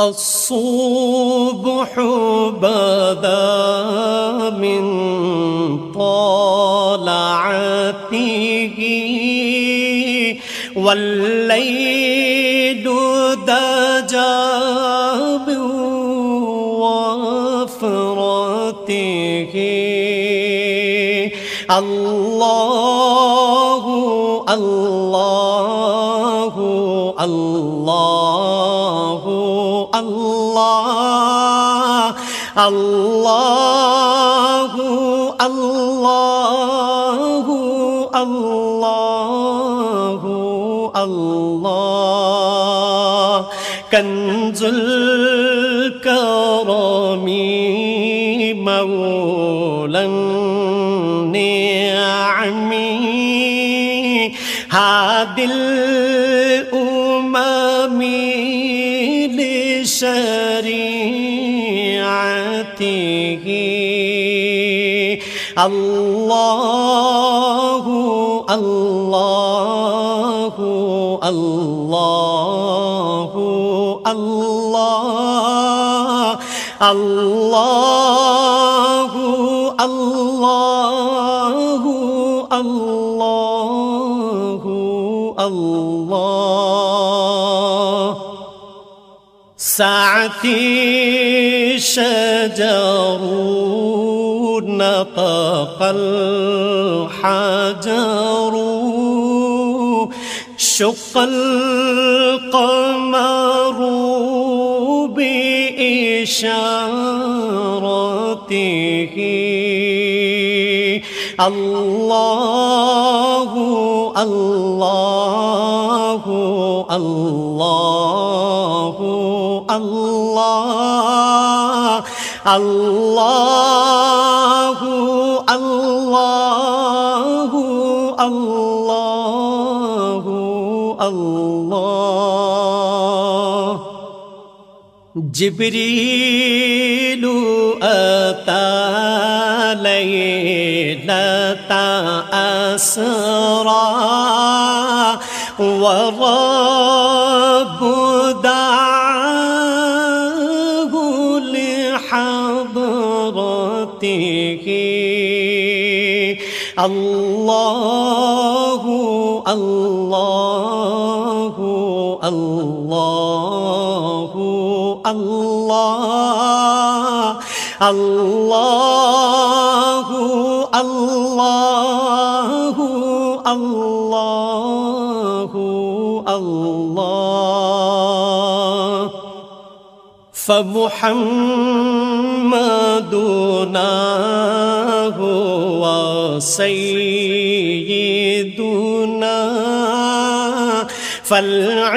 الصبح بدا من طلعته والليل دجى بوفرته الله الله الله. الله الله الله الله الله. كنز الكرم مولى النعم هذه الأمم لشريعته. الله الله الله الله الله الله الله الله ساعتي شجر نطق الحجر شق القمر بإشارته. الله الله الله الله الله الله الله الله. جبريل أتى ليلة أسرى ورب لحضرته الله الله الله الله الله الله الله الله. فمحمدنا هو سيدنا. فالعز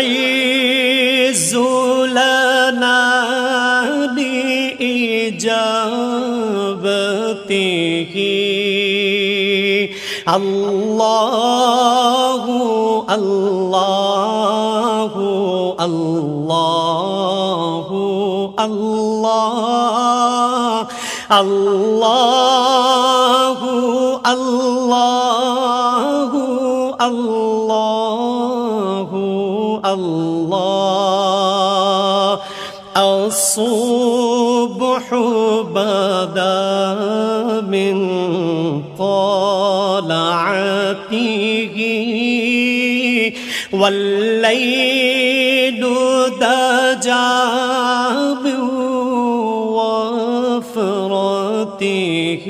لنا لإجابته. الله الله الله الله. الله الله الله الله الصبح بدا من طلعته والليل دجى بوفرته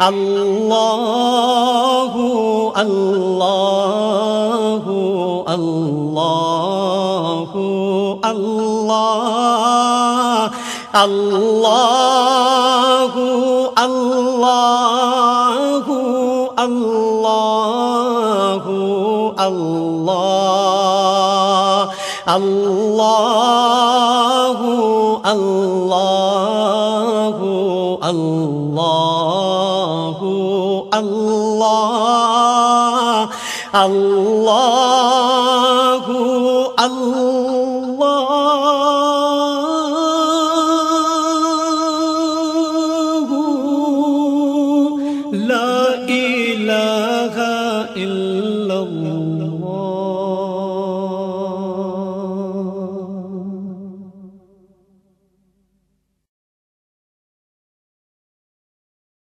الله الله الله الله الله الله الله الله الله الله الله الله الله الله